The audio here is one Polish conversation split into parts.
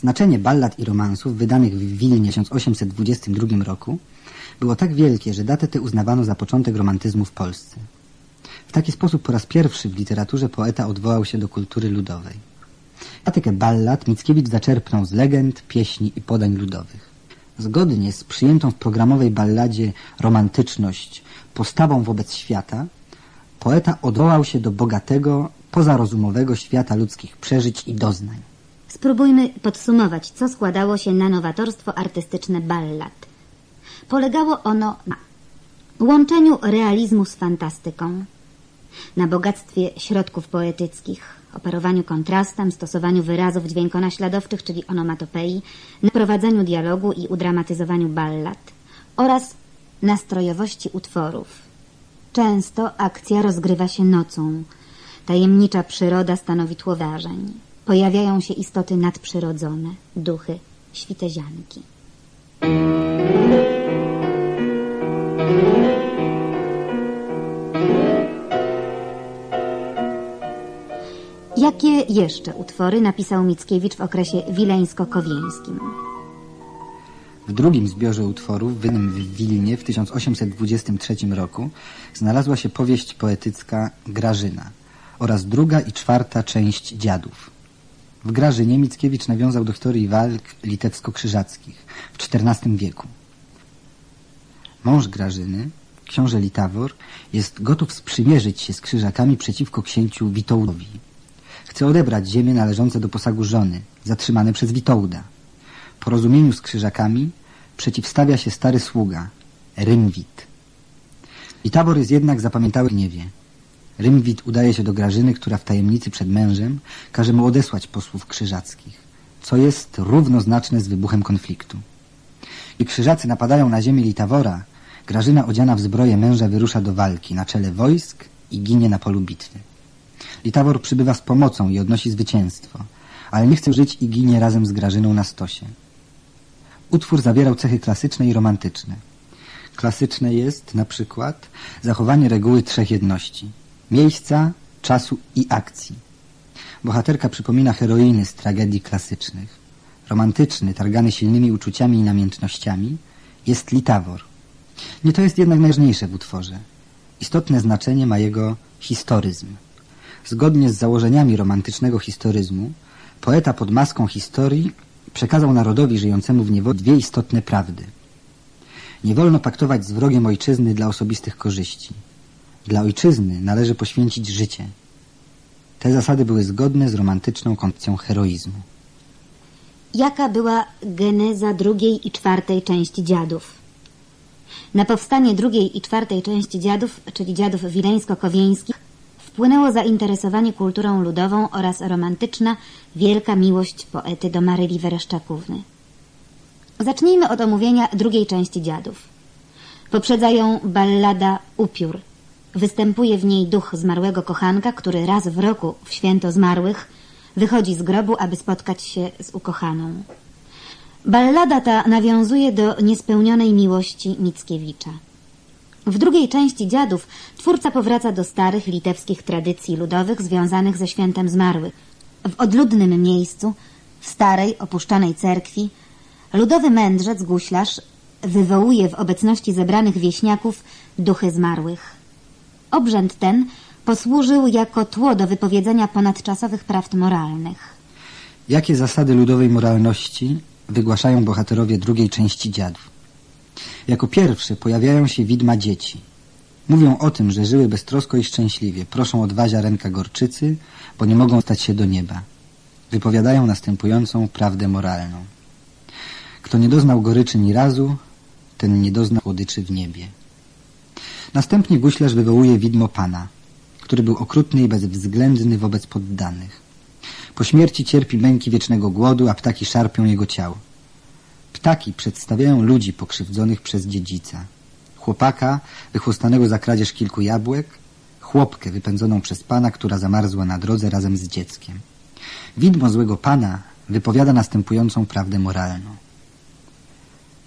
Znaczenie ballad i romansów wydanych w Wilnie w 1822 roku było tak wielkie, że datę tę uznawano za początek romantyzmu w Polsce. W taki sposób po raz pierwszy w literaturze poeta odwołał się do kultury ludowej. Tematykę ballad Mickiewicz zaczerpnął z legend, pieśni i podań ludowych. Zgodnie z przyjętą w programowej balladzie romantyczność postawą wobec świata, poeta odwołał się do bogatego, pozarozumowego świata ludzkich przeżyć i doznań. Spróbujmy podsumować, co składało się na nowatorstwo artystyczne ballad. Polegało ono na łączeniu realizmu z fantastyką, na bogactwie środków poetyckich, operowaniu kontrastem, stosowaniu wyrazów dźwiękonaśladowczych, czyli onomatopei, na prowadzeniu dialogu i udramatyzowaniu ballad oraz nastrojowości utworów. Często akcja rozgrywa się nocą. Tajemnicza przyroda stanowi tło. Pojawiają się istoty nadprzyrodzone, duchy, świtezianki. Jakie jeszcze utwory napisał Mickiewicz w okresie wileńsko-kowieńskim? W drugim zbiorze utworów, wydanym w Wilnie w 1823 roku, znalazła się powieść poetycka Grażyna oraz druga i czwarta część Dziadów. W Grażynie Mickiewicz nawiązał do historii walk litewsko-krzyżackich w XIV wieku. Mąż Grażyny, książę Litawor, jest gotów sprzymierzyć się z krzyżakami przeciwko księciu Witoldowi. Chce odebrać ziemię należące do posagu żony, zatrzymane przez Witolda. Porozumieniu z krzyżakami przeciwstawia się stary sługa, Rymwit. Litawor jest jednak zapamiętały gniewie. Rymwit udaje się do Grażyny, która w tajemnicy przed mężem każe mu odesłać posłów krzyżackich, co jest równoznaczne z wybuchem konfliktu. I krzyżacy napadają na ziemię Litawora, Grażyna odziana w zbroję męża wyrusza do walki na czele wojsk i ginie na polu bitwy. Litawor przybywa z pomocą i odnosi zwycięstwo, ale nie chce żyć i ginie razem z Grażyną na stosie. Utwór zawierał cechy klasyczne i romantyczne. Klasyczne jest na przykład zachowanie reguły trzech jedności miejsca, czasu i akcji. Bohaterka przypomina heroiny z tragedii klasycznych. Romantyczny, targany silnymi uczuciami i namiętnościami, jest Litawor. Nie to jest jednak najważniejsze w utworze. Istotne znaczenie ma jego historyzm. Zgodnie z założeniami romantycznego historyzmu, poeta pod maską historii przekazał narodowi żyjącemu w niewoli dwie istotne prawdy. Nie wolno paktować z wrogiem ojczyzny dla osobistych korzyści. Dla ojczyzny należy poświęcić życie. Te zasady były zgodne z romantyczną koncepcją heroizmu. Jaka była geneza drugiej i czwartej części dziadów? Na powstanie drugiej i czwartej części dziadów, czyli dziadów wileńsko-kowieńskich, wpłynęło zainteresowanie kulturą ludową oraz romantyczna, wielka miłość poety do Maryli Wereszczakówny. Zacznijmy od omówienia drugiej części dziadów. Poprzedza ją ballada Upiór. Występuje w niej duch zmarłego kochanka, który raz w roku, w święto zmarłych, wychodzi z grobu, aby spotkać się z ukochaną. Ballada ta nawiązuje do niespełnionej miłości Mickiewicza. W drugiej części Dziadów twórca powraca do starych litewskich tradycji ludowych związanych ze świętem zmarłych. W odludnym miejscu, w starej, opuszczonej cerkwi, ludowy mędrzec, guślarz, wywołuje w obecności zebranych wieśniaków duchy zmarłych. Obrzęd ten posłużył jako tło do wypowiedzenia ponadczasowych prawd moralnych. Jakie zasady ludowej moralności wygłaszają bohaterowie drugiej części dziadów? Jako pierwsze pojawiają się widma dzieci. Mówią o tym, że żyły beztrosko i szczęśliwie. Proszą od Wazia ręka gorczycy, bo nie mogą stać się do nieba. Wypowiadają następującą prawdę moralną. Kto nie doznał goryczy ni razu, ten nie dozna słodyczy w niebie. Następnie guślarz wywołuje widmo Pana, który był okrutny i bezwzględny wobec poddanych. Po śmierci cierpi męki wiecznego głodu, a ptaki szarpią jego ciało. Ptaki przedstawiają ludzi pokrzywdzonych przez dziedzica. Chłopaka wychłostanego za kradzież kilku jabłek, chłopkę wypędzoną przez pana, która zamarzła na drodze razem z dzieckiem. Widmo złego pana wypowiada następującą prawdę moralną.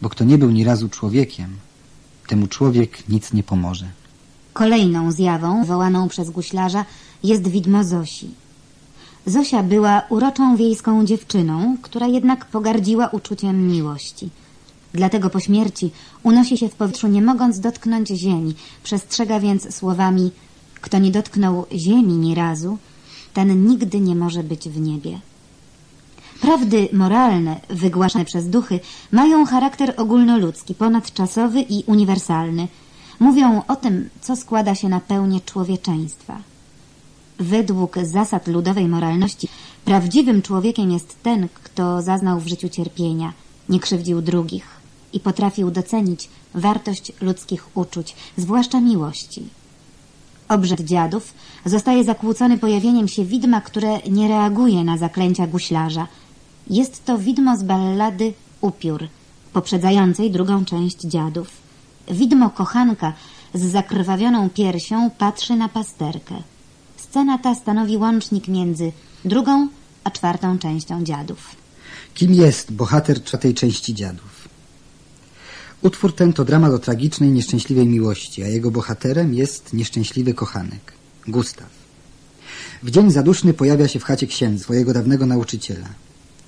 Bo kto nie był ni razu człowiekiem, temu człowiek nic nie pomoże. Kolejną zjawą, wołaną przez guślarza, jest widmo Zosi. Zosia była uroczą wiejską dziewczyną, która jednak pogardziła uczuciem miłości. Dlatego po śmierci unosi się w powietrzu, nie mogąc dotknąć ziemi. Przestrzega więc słowami Kto nie dotknął ziemi ni razu, ten nigdy nie może być w niebie. Prawdy moralne, wygłaszane przez duchy, mają charakter ogólnoludzki, ponadczasowy i uniwersalny. Mówią o tym, co składa się na pełnię człowieczeństwa. Według zasad ludowej moralności prawdziwym człowiekiem jest ten, kto zaznał w życiu cierpienia, nie krzywdził drugich i potrafił docenić wartość ludzkich uczuć, zwłaszcza miłości. Obrzęd dziadów zostaje zakłócony pojawieniem się widma, które nie reaguje na zaklęcia guślarza. Jest to widmo z ballady Upiór, poprzedzającej drugą część dziadów. Widmo kochanka z zakrwawioną piersią patrzy na pasterkę. Scena ta stanowi łącznik między drugą a czwartą częścią dziadów. Kim jest bohater czwartej części dziadów? Utwór ten to dramat o tragicznej, nieszczęśliwej miłości, a jego bohaterem jest nieszczęśliwy kochanek, Gustaw. W dzień zaduszny pojawia się w chacie księdza, swojego dawnego nauczyciela.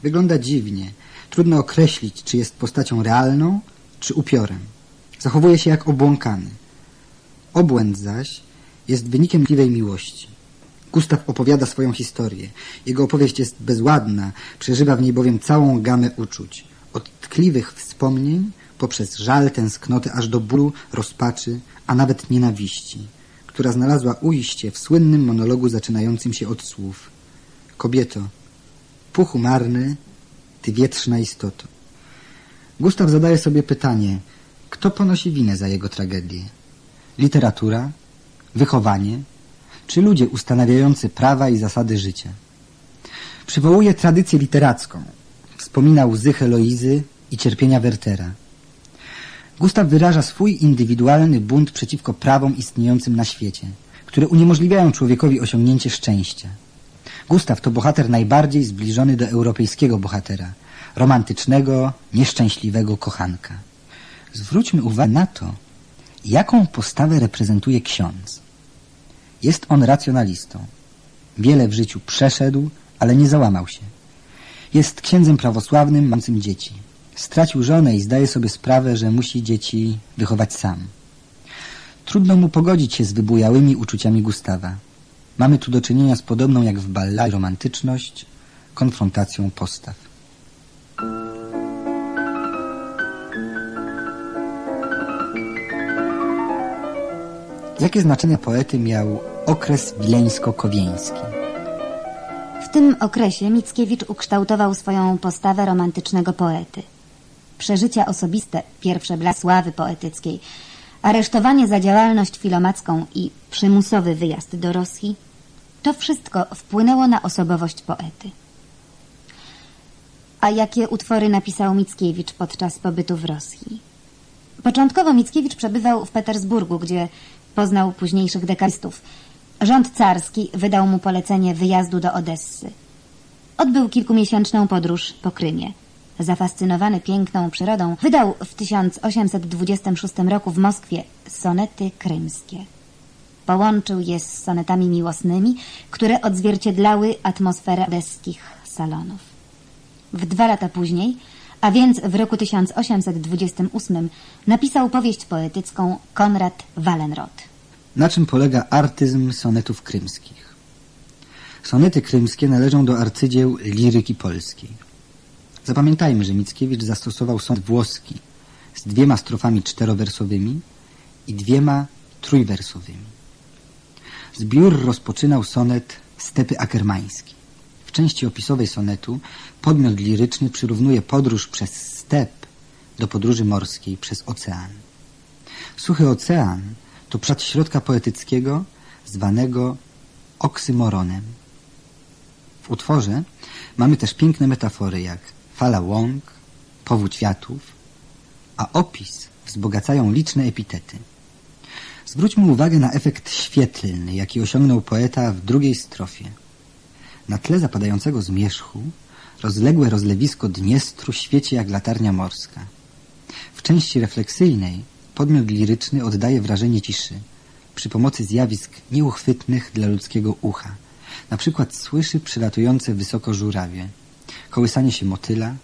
Wygląda dziwnie. Trudno określić, czy jest postacią realną, czy upiorem. Zachowuje się jak obłąkany. Obłęd zaś jest wynikiem tkliwej miłości. Gustaw opowiada swoją historię. Jego opowieść jest bezładna, przeżywa w niej bowiem całą gamę uczuć. Od tkliwych wspomnień, poprzez żal, tęsknoty, aż do bólu, rozpaczy, a nawet nienawiści, która znalazła ujście w słynnym monologu zaczynającym się od słów. Kobieto, puchu marny, ty wietrzna istoto. Gustaw zadaje sobie pytanie, kto ponosi winę za jego tragedię? Literatura? Wychowanie? czy ludzie ustanawiający prawa i zasady życia. Przywołuje tradycję literacką. Wspomina łzy Heloizy i cierpienia Wertera. Gustaw wyraża swój indywidualny bunt przeciwko prawom istniejącym na świecie, które uniemożliwiają człowiekowi osiągnięcie szczęścia. Gustaw to bohater najbardziej zbliżony do europejskiego bohatera, romantycznego, nieszczęśliwego kochanka. Zwróćmy uwagę na to, jaką postawę reprezentuje ksiądz. Jest on racjonalistą. Wiele w życiu przeszedł, ale nie załamał się. Jest księdzem prawosławnym, mającym dzieci. Stracił żonę i zdaje sobie sprawę, że musi dzieci wychować sam. Trudno mu pogodzić się z wybujałymi uczuciami Gustawa. Mamy tu do czynienia z podobną jak w balladzie romantyczność, konfrontacją postaw. Jakie znaczenie poety miał okres wileńsko-kowieński? W tym okresie Mickiewicz ukształtował swoją postawę romantycznego poety. Przeżycia osobiste, pierwsze blask sławy poetyckiej, aresztowanie za działalność filomacką i przymusowy wyjazd do Rosji, to wszystko wpłynęło na osobowość poety. A jakie utwory napisał Mickiewicz podczas pobytu w Rosji? Początkowo Mickiewicz przebywał w Petersburgu, gdzie Poznał późniejszych dekarystów. Rząd carski wydał mu polecenie wyjazdu do Odessy. Odbył kilkumiesięczną podróż po Krymie. Zafascynowany piękną przyrodą, wydał w 1826 roku w Moskwie sonety krymskie. Połączył je z sonetami miłosnymi, które odzwierciedlały atmosferę odeskich salonów. W dwa lata później, a więc w roku 1828, napisał powieść poetycką Konrad Wallenrod. Na czym polega artyzm sonetów krymskich? Sonety krymskie należą do arcydzieł liryki polskiej. Zapamiętajmy, że Mickiewicz zastosował sonet włoski z dwiema strofami czterowersowymi i dwiema trójwersowymi. Zbiór rozpoczynał sonet Stepy Akermański. W części opisowej sonetu podmiot liryczny przyrównuje podróż przez step do podróży morskiej przez ocean. Suchy ocean to przed środka poetyckiego zwanego oksymoronem. W utworze mamy też piękne metafory jak fala łąk, powódź wiatrów, a opis wzbogacają liczne epitety. Zwróćmy uwagę na efekt świetlny, jaki osiągnął poeta w drugiej strofie. Na tle zapadającego zmierzchu rozległe rozlewisko Dniestru świeci jak latarnia morska. W części refleksyjnej podmiot liryczny oddaje wrażenie ciszy przy pomocy zjawisk nieuchwytnych dla ludzkiego ucha. Na przykład słyszy przylatujące wysoko żurawie, kołysanie się motyla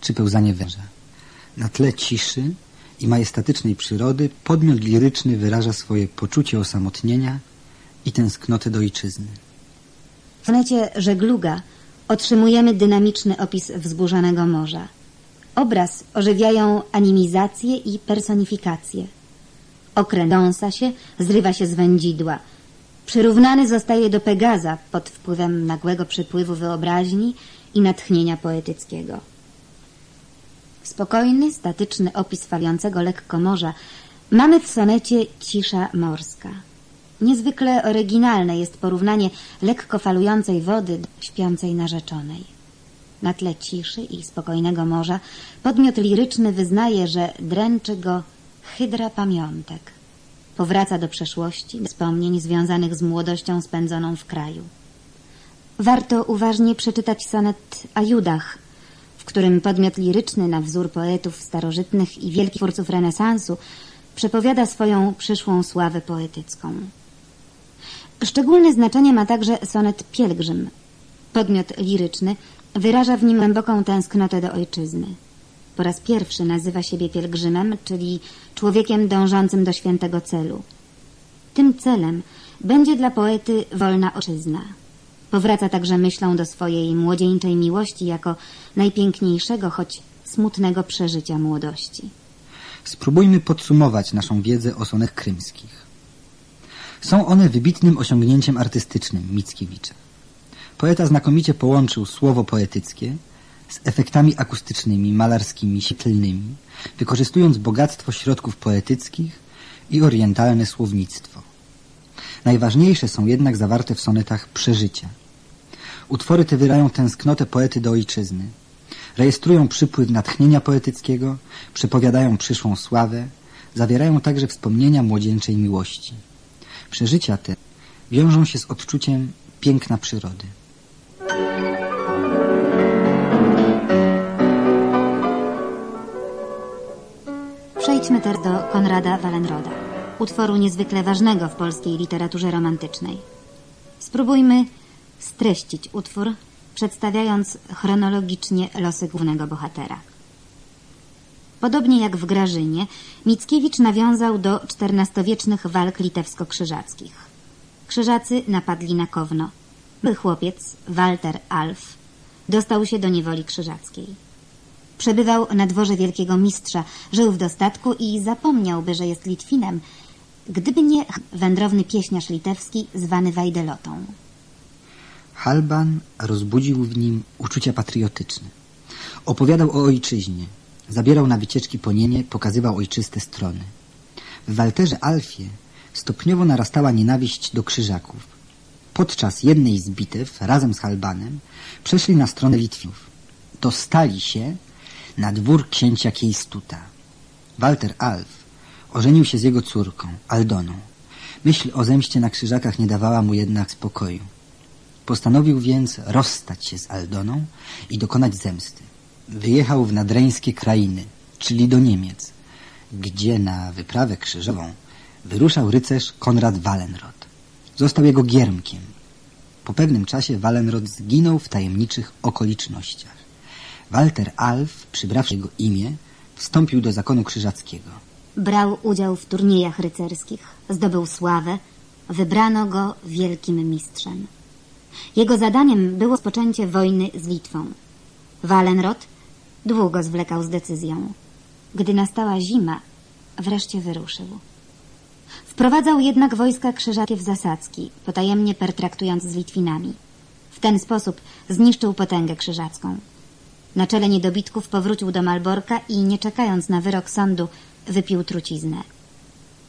czy pełzanie węża. Na tle ciszy i majestatycznej przyrody podmiot liryczny wyraża swoje poczucie osamotnienia i tęsknotę do ojczyzny. W sonecie Żegluga otrzymujemy dynamiczny opis wzburzonego morza. Obraz ożywiają animizację i personifikację. Okrędąsa się, zrywa się z wędzidła. Przyrównany zostaje do Pegaza pod wpływem nagłego przypływu wyobraźni i natchnienia poetyckiego. Spokojny, statyczny opis faliącego lekko morza mamy w sonecie Cisza morska. Niezwykle oryginalne jest porównanie lekko falującej wody do śpiącej narzeczonej. Na tle ciszy i spokojnego morza podmiot liryczny wyznaje, że dręczy go hydra pamiątek. Powraca do przeszłości, wspomnień związanych z młodością spędzoną w kraju. Warto uważnie przeczytać sonet o Judach, którym podmiot liryczny na wzór poetów starożytnych i wielkich twórców renesansu przepowiada swoją przyszłą sławę poetycką. Szczególne znaczenie ma także sonet Pielgrzym. Podmiot liryczny wyraża w nim głęboką tęsknotę do ojczyzny. Po raz pierwszy nazywa siebie pielgrzymem, czyli człowiekiem dążącym do świętego celu. Tym celem będzie dla poety wolna ojczyzna. Powraca także myślą do swojej młodzieńczej miłości jako najpiękniejszego, choć smutnego przeżycia młodości. Spróbujmy podsumować naszą wiedzę o sonach krymskich. Są one wybitnym osiągnięciem artystycznym Mickiewicza. Poeta znakomicie połączył słowo poetyckie z efektami akustycznymi, malarskimi, świetlnymi, wykorzystując bogactwo środków poetyckich i orientalne słownictwo. Najważniejsze są jednak zawarte w sonetach przeżycia. Utwory te wyrają tęsknotę poety do ojczyzny, rejestrują przypływ natchnienia poetyckiego, przepowiadają przyszłą sławę, zawierają także wspomnienia młodzieńczej miłości. Przeżycia te wiążą się z odczuciem piękna przyrody. Przejdźmy teraz do Konrada Wallenroda, utworu niezwykle ważnego w polskiej literaturze romantycznej. Spróbujmy streścić utwór, przedstawiając chronologicznie losy głównego bohatera. Podobnie jak w Grażynie, Mickiewicz nawiązał do XIV-wiecznych walk litewsko-krzyżackich. Krzyżacy napadli na Kowno. Był chłopiec, Walter Alf, dostał się do niewoli krzyżackiej. Przebywał na dworze wielkiego mistrza, żył w dostatku i zapomniałby, że jest Litwinem, gdyby nie wędrowny pieśniarz litewski zwany Wajdelotą. Halban rozbudził w nim uczucia patriotyczne. Opowiadał o ojczyźnie, zabierał na wycieczki po Nienie, pokazywał ojczyste strony. W Walterze Alfie stopniowo narastała nienawiść do krzyżaków. Podczas jednej z bitew, razem z Halbanem, przeszli na stronę Litwinów. Dostali się na dwór księcia Kiejstuta. Walter Alf ożenił się z jego córką, Aldoną. Myśl o zemście na krzyżakach nie dawała mu jednak spokoju. Postanowił więc rozstać się z Aldoną i dokonać zemsty. Wyjechał w nadreńskie krainy, czyli do Niemiec, gdzie na wyprawę krzyżową wyruszał rycerz Konrad Wallenrod. Został jego giermkiem. Po pewnym czasie Wallenrod zginął w tajemniczych okolicznościach. Walter Alf, przybrawszy jego imię, wstąpił do zakonu krzyżackiego. Brał udział w turniejach rycerskich, zdobył sławę, wybrano go wielkim mistrzem. Jego zadaniem było spoczęcie wojny z Litwą. Wallenrod długo zwlekał z decyzją. Gdy nastała zima, wreszcie wyruszył. Wprowadzał jednak wojska krzyżackie w zasadzki, potajemnie pertraktując z Litwinami. W ten sposób zniszczył potęgę krzyżacką. Na czele niedobitków powrócił do Malborka i, nie czekając na wyrok sądu, wypił truciznę.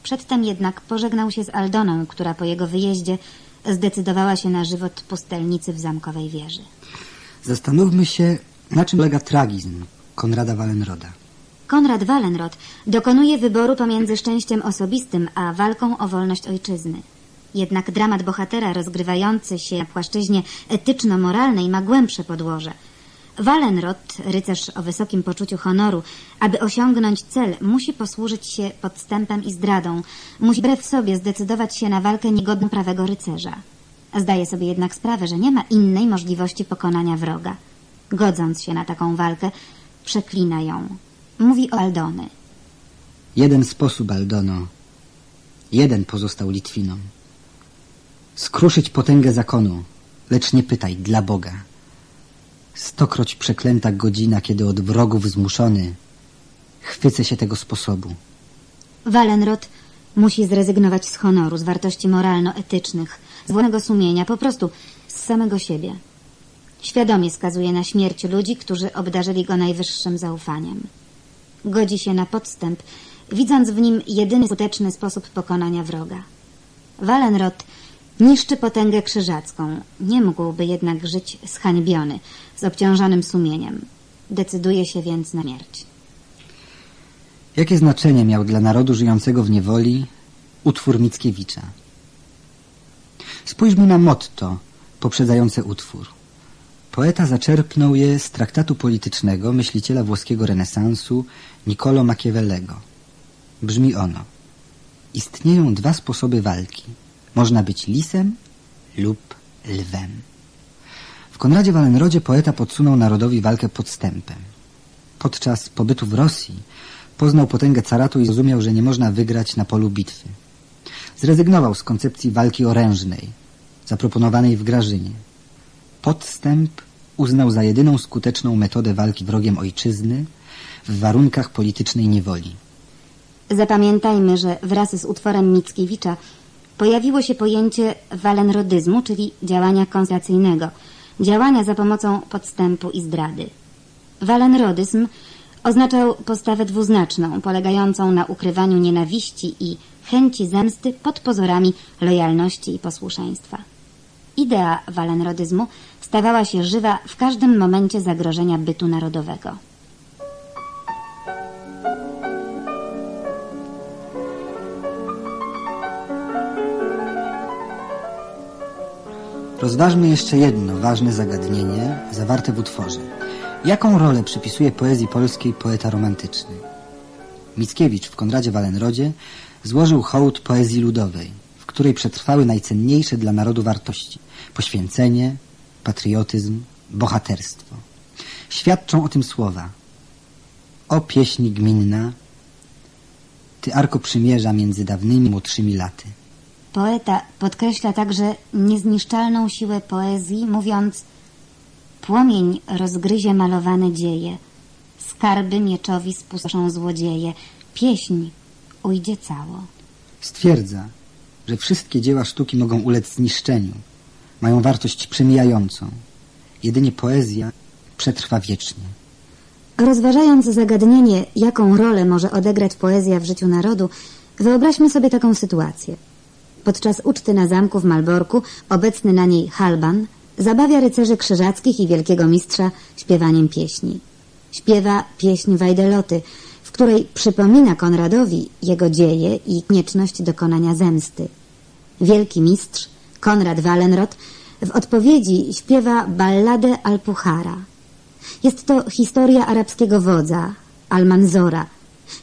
Przedtem jednak pożegnał się z Aldoną, która po jego wyjeździe zdecydowała się na żywot pustelnicy w zamkowej wieży. Zastanówmy się, na czym polega tragizm Konrada Wallenroda. Konrad Wallenrod dokonuje wyboru pomiędzy szczęściem osobistym a walką o wolność ojczyzny. Jednak dramat bohatera rozgrywający się na płaszczyźnie etyczno-moralnej ma głębsze podłoże. Wallenrod, rycerz o wysokim poczuciu honoru, aby osiągnąć cel, musi posłużyć się podstępem i zdradą. Musi wbrew sobie zdecydować się na walkę niegodną prawego rycerza. Zdaje sobie jednak sprawę, że nie ma innej możliwości pokonania wroga. Godząc się na taką walkę, przeklina ją. Mówi o Aldony. Jeden sposób, Aldono. Jeden pozostał Litwinom. Skruszyć potęgę zakonu, lecz nie pytaj, dla Boga. Stokroć przeklęta godzina, kiedy od wrogów zmuszony chwycę się tego sposobu. Walenrod musi zrezygnować z honoru, z wartości moralno-etycznych, z własnego sumienia, po prostu z samego siebie. Świadomie skazuje na śmierć ludzi, którzy obdarzyli go najwyższym zaufaniem. Godzi się na podstęp, widząc w nim jedyny skuteczny sposób pokonania wroga. Walenrod niszczy potęgę krzyżacką. Nie mógłby jednak żyć zhańbiony, z obciążonym sumieniem. Decyduje się więc na śmierć. Jakie znaczenie miał dla narodu żyjącego w niewoli utwór Mickiewicza? Spójrzmy na motto poprzedzające utwór. Poeta zaczerpnął je z traktatu politycznego myśliciela włoskiego renesansu Niccolo Machiavellego. Brzmi ono. Istnieją dwa sposoby walki. Można być lisem lub lwem. W Konradzie Wallenrodzie poeta podsunął narodowi walkę podstępem. Podczas pobytu w Rosji poznał potęgę caratu i zrozumiał, że nie można wygrać na polu bitwy. Zrezygnował z koncepcji walki orężnej, zaproponowanej w Grażynie. Podstęp uznał za jedyną skuteczną metodę walki wrogiem ojczyzny w warunkach politycznej niewoli. Zapamiętajmy, że wraz z utworem Mickiewicza pojawiło się pojęcie walenrodyzmu, czyli działania konspiracyjnego, działania za pomocą podstępu i zdrady. Walenrodyzm oznaczał postawę dwuznaczną, polegającą na ukrywaniu nienawiści i chęci zemsty pod pozorami lojalności i posłuszeństwa. Idea walenrodyzmu stawała się żywa w każdym momencie zagrożenia bytu narodowego. Rozważmy jeszcze jedno ważne zagadnienie zawarte w utworze. Jaką rolę przypisuje poezji polskiej poeta romantyczny? Mickiewicz w Konradzie Walenrodzie złożył hołd poezji ludowej, w której przetrwały najcenniejsze dla narodu wartości poświęcenie, patriotyzm, bohaterstwo. Świadczą o tym słowa. O pieśni gminna, ty arko przymierza między dawnymi młodszymi laty. Poeta podkreśla także niezniszczalną siłę poezji, mówiąc Płomień rozgryzie malowane dzieje, skarby mieczowi spustoszą złodzieje, pieśń ujdzie cało. Stwierdza, że wszystkie dzieła sztuki mogą ulec zniszczeniu, mają wartość przemijającą. Jedynie poezja przetrwa wiecznie. Rozważając zagadnienie, jaką rolę może odegrać poezja w życiu narodu, wyobraźmy sobie taką sytuację. Podczas uczty na zamku w Malborku obecny na niej Halban zabawia rycerzy krzyżackich i wielkiego mistrza śpiewaniem pieśni. Śpiewa pieśń Wajdeloty, w której przypomina Konradowi jego dzieje i konieczność dokonania zemsty. Wielki mistrz, Konrad Wallenrod, w odpowiedzi śpiewa balladę Alpuchara. Jest to historia arabskiego wodza, Almanzora,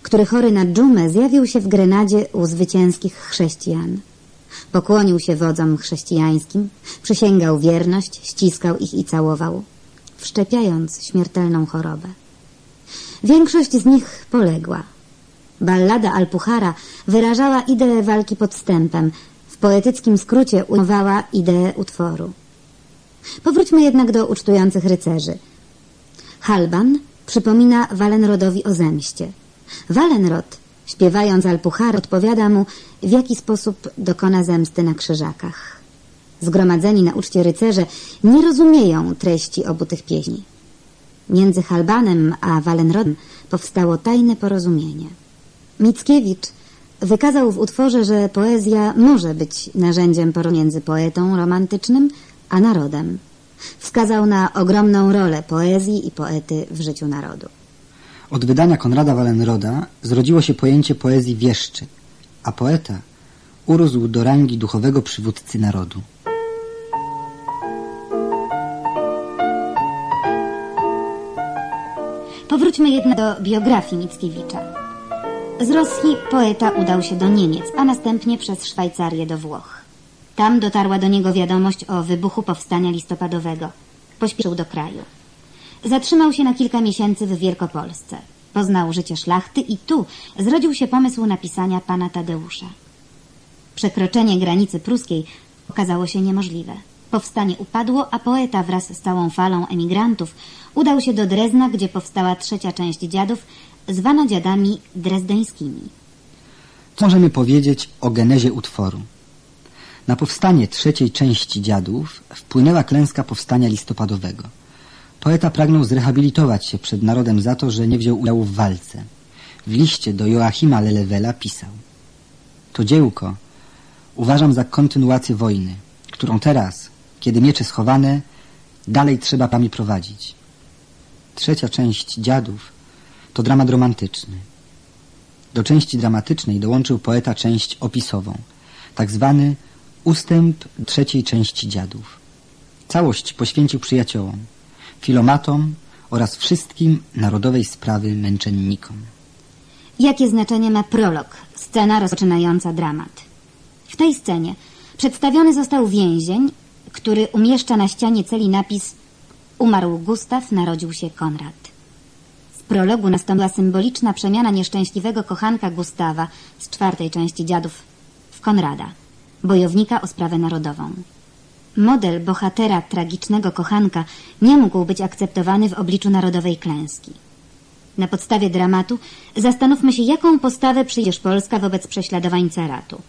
który chory na dżumę zjawił się w Grenadzie u zwycięskich chrześcijan. Pokłonił się wodzom chrześcijańskim, przysięgał wierność, ściskał ich i całował, wszczepiając śmiertelną chorobę. Większość z nich poległa. Ballada Alpuchara wyrażała ideę walki podstępem, w poetyckim skrócie ujmowała ideę utworu. Powróćmy jednak do ucztujących rycerzy. Halban przypomina Walenrodowi o zemście. Walenrod Śpiewając Alpuchar odpowiada mu, w jaki sposób dokona zemsty na krzyżakach. Zgromadzeni na uczcie rycerze nie rozumieją treści obu tych pieśni. Między Halbanem a Walenrodem powstało tajne porozumienie. Mickiewicz wykazał w utworze, że poezja może być narzędziem pomiędzy poetą romantycznym a narodem. Wskazał na ogromną rolę poezji i poety w życiu narodu. Od wydania Konrada Wallenroda zrodziło się pojęcie poezji wieszczy, a poeta urósł do rangi duchowego przywódcy narodu. Powróćmy jednak do biografii Mickiewicza. Z Rosji poeta udał się do Niemiec, a następnie przez Szwajcarię do Włoch. Tam dotarła do niego wiadomość o wybuchu powstania listopadowego. Pośpieszył do kraju. Zatrzymał się na kilka miesięcy w Wielkopolsce. Poznał życie szlachty i tu zrodził się pomysł napisania pana Tadeusza. Przekroczenie granicy pruskiej okazało się niemożliwe. Powstanie upadło, a poeta wraz z całą falą emigrantów udał się do Drezna, gdzie powstała trzecia część dziadów, zwana dziadami drezdeńskimi. Co możemy powiedzieć o genezie utworu? Na powstanie trzeciej części dziadów wpłynęła klęska powstania listopadowego. Poeta pragnął zrehabilitować się przed narodem za to, że nie wziął udziału w walce. W liście do Joachima Lelewela pisał To dziełko uważam za kontynuację wojny, którą teraz, kiedy miecze schowane, dalej trzeba pami prowadzić. Trzecia część dziadów to dramat romantyczny. Do części dramatycznej dołączył poeta część opisową, tak zwany ustęp trzeciej części dziadów. Całość poświęcił przyjaciołom, filomatom oraz wszystkim narodowej sprawy męczennikom. Jakie znaczenie ma prolog, scena rozpoczynająca dramat? W tej scenie przedstawiony został więzień, który umieszcza na ścianie celi napis Umarł Gustaw, narodził się Konrad. W prologu nastąpiła symboliczna przemiana nieszczęśliwego kochanka Gustawa z czwartej części Dziadów w Konrada, bojownika o sprawę narodową. Model bohatera tragicznego kochanka nie mógł być akceptowany w obliczu narodowej klęski. Na podstawie dramatu zastanówmy się, jaką postawę przyjdziesz Polska wobec prześladowań caratu.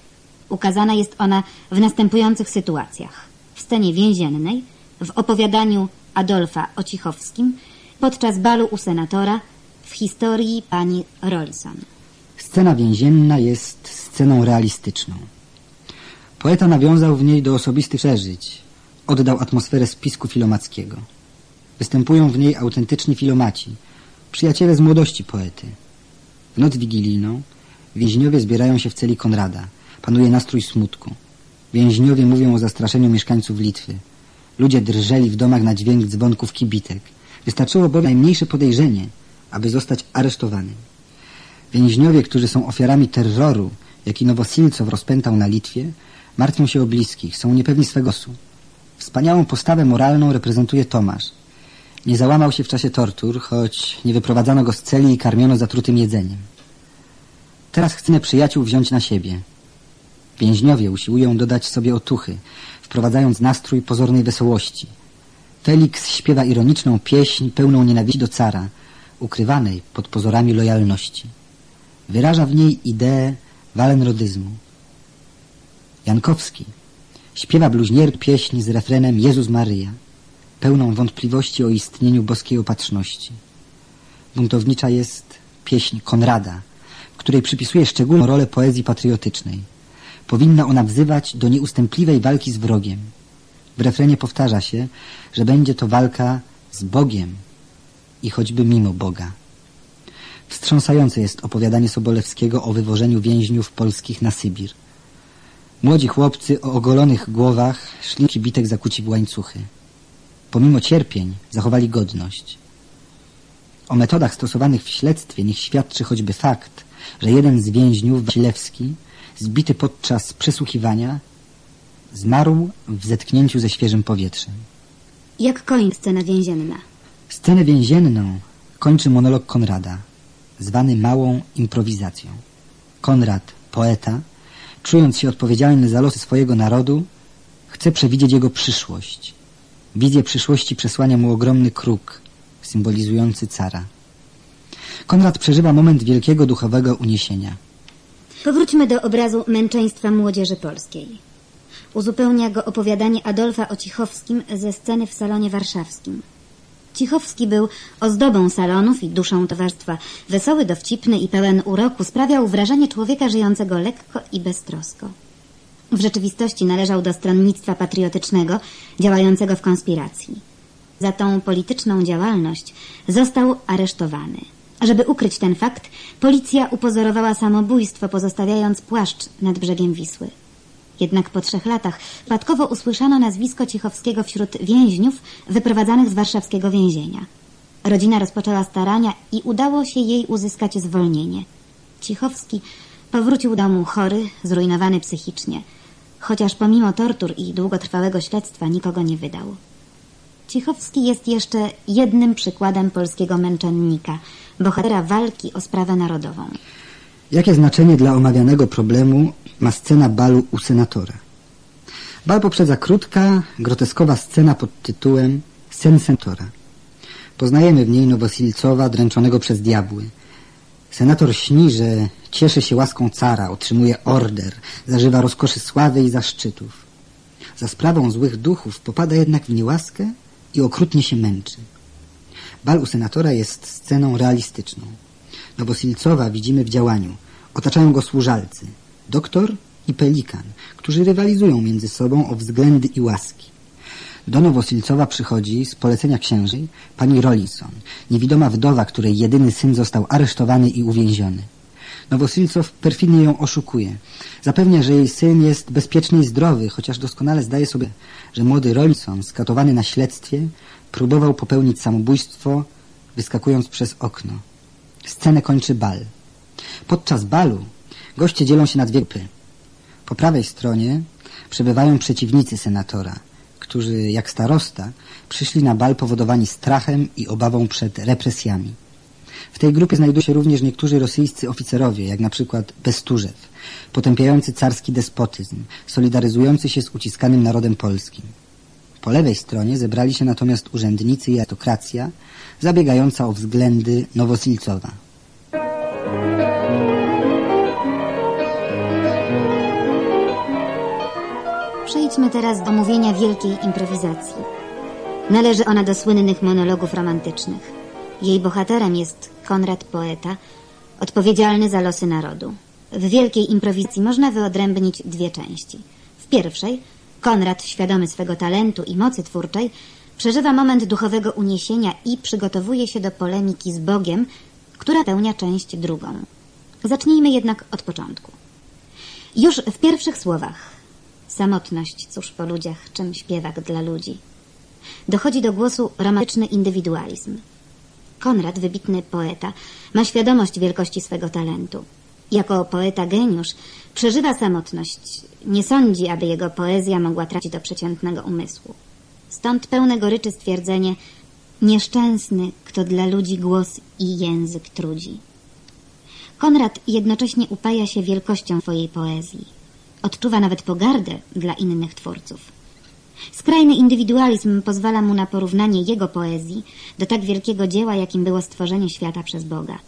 Ukazana jest ona w następujących sytuacjach. W scenie więziennej, w opowiadaniu Adolfa Ocichowskim, podczas balu u senatora, w historii pani Rolson. Scena więzienna jest sceną realistyczną. Poeta nawiązał w niej do osobistych przeżyć. Oddał atmosferę spisku filomackiego. Występują w niej autentyczni filomaci, przyjaciele z młodości poety. W noc wigilijną więźniowie zbierają się w celi Konrada. Panuje nastrój smutku. Więźniowie mówią o zastraszeniu mieszkańców Litwy. Ludzie drżeli w domach na dźwięk dzwonków kibitek. Wystarczyło bowiem najmniejsze podejrzenie, aby zostać aresztowanym. Więźniowie, którzy są ofiarami terroru, jaki Nowosilcow rozpętał na Litwie, martwią się o bliskich, są niepewni swego losu. Wspaniałą postawę moralną reprezentuje Tomasz. Nie załamał się w czasie tortur, choć nie wyprowadzano go z celi i karmiono zatrutym jedzeniem. Teraz chcemy przyjaciół wziąć na siebie. Więźniowie usiłują dodać sobie otuchy, wprowadzając nastrój pozornej wesołości. Felix śpiewa ironiczną pieśń pełną nienawiści do cara, ukrywanej pod pozorami lojalności. Wyraża w niej ideę walenrodyzmu. Jankowski śpiewa bluźnier pieśń z refrenem Jezus Maryja, pełną wątpliwości o istnieniu boskiej opatrzności. Buntownicza jest pieśń Konrada, której przypisuje szczególną rolę poezji patriotycznej. Powinna ona wzywać do nieustępliwej walki z wrogiem. W refrenie powtarza się, że będzie to walka z Bogiem i choćby mimo Boga. Wstrząsające jest opowiadanie Sobolewskiego o wywożeniu więźniów polskich na Sybir. Młodzi chłopcy o ogolonych głowach szli kibitek zakuci w łańcuchy. Pomimo cierpień zachowali godność. O metodach stosowanych w śledztwie niech świadczy choćby fakt, że jeden z więźniów, Wasilewski, zbity podczas przesłuchiwania, zmarł w zetknięciu ze świeżym powietrzem. Jak kończy scena więzienna? Scenę więzienną kończy monolog Konrada, zwany małą improwizacją. Konrad, poeta, czując się odpowiedzialny za losy swojego narodu, chce przewidzieć jego przyszłość. Wizję przyszłości przesłania mu ogromny kruk, symbolizujący cara. Konrad przeżywa moment wielkiego duchowego uniesienia. Powróćmy do obrazu męczeństwa młodzieży polskiej. Uzupełnia go opowiadanie Adolfa o Cichowskim ze sceny w salonie warszawskim. Cichowski był ozdobą salonów i duszą towarzystwa. Wesoły, dowcipny i pełen uroku sprawiał wrażenie człowieka żyjącego lekko i beztrosko. W rzeczywistości należał do stronnictwa patriotycznego, działającego w konspiracji. Za tą polityczną działalność został aresztowany. Żeby ukryć ten fakt, policja upozorowała samobójstwo, pozostawiając płaszcz nad brzegiem Wisły. Jednak po trzech latach przypadkowo usłyszano nazwisko Cichowskiego wśród więźniów wyprowadzanych z warszawskiego więzienia. Rodzina rozpoczęła starania i udało się jej uzyskać zwolnienie. Cichowski powrócił do domu chory, zrujnowany psychicznie. chociaż pomimo tortur i długotrwałego śledztwa nikogo nie wydał. Cichowski jest jeszcze jednym przykładem polskiego męczennika, bohatera walki o sprawę narodową. Jakie znaczenie dla omawianego problemu ma scena balu u senatora? Bal poprzedza krótka, groteskowa scena pod tytułem Sen senatora. Poznajemy w niej Nowosilcowa dręczonego przez diabły. Senator śni, że cieszy się łaską cara, otrzymuje order, zażywa rozkoszy sławy i zaszczytów. Za sprawą złych duchów popada jednak w niełaskę i okrutnie się męczy. Bal u senatora jest sceną realistyczną. Nowosilcowa widzimy w działaniu. Otaczają go służalcy, doktor i pelikan, którzy rywalizują między sobą o względy i łaski. Do Nowosilcowa przychodzi z polecenia księży pani Rollinson, niewidoma wdowa, której jedyny syn został aresztowany i uwięziony. Nowosilcow perfidnie ją oszukuje. Zapewnia, że jej syn jest bezpieczny i zdrowy, chociaż doskonale zdaje sobie, że młody Rollinson, skatowany na śledztwie, próbował popełnić samobójstwo, wyskakując przez okno. Scenę kończy bal. Podczas balu goście dzielą się na dwie grupy. Po prawej stronie przebywają przeciwnicy senatora, którzy, jak starosta, przyszli na bal powodowani strachem i obawą przed represjami. W tej grupie znajdują się również niektórzy rosyjscy oficerowie, jak na przykład Bestúżew, potępiający carski despotyzm, solidaryzujący się z uciskanym narodem polskim. Po lewej stronie zebrali się natomiast urzędnicy i autokracja, zabiegająca o względy Nowosilcowa. Przejdźmy teraz do omówienia wielkiej improwizacji. Należy ona do słynnych monologów romantycznych. Jej bohaterem jest Konrad Poeta, odpowiedzialny za losy narodu. W wielkiej improwizacji można wyodrębnić dwie części. W pierwszej Konrad, świadomy swego talentu i mocy twórczej, przeżywa moment duchowego uniesienia i przygotowuje się do polemiki z Bogiem, która pełnia część drugą. Zacznijmy jednak od początku. Już w pierwszych słowach Samotność, cóż po ludziach, czym śpiewak dla ludzi. Dochodzi do głosu romantyczny indywidualizm. Konrad, wybitny poeta, ma świadomość wielkości swego talentu. Jako poeta geniusz przeżywa samotność. Nie sądzi, aby jego poezja mogła tracić do przeciętnego umysłu. Stąd pełne goryczy stwierdzenie nieszczęsny, kto dla ludzi głos i język trudzi. Konrad jednocześnie upaja się wielkością swojej poezji. Odczuwa nawet pogardę dla innych twórców. Skrajny indywidualizm pozwala mu na porównanie jego poezji do tak wielkiego dzieła, jakim było stworzenie świata przez Boga.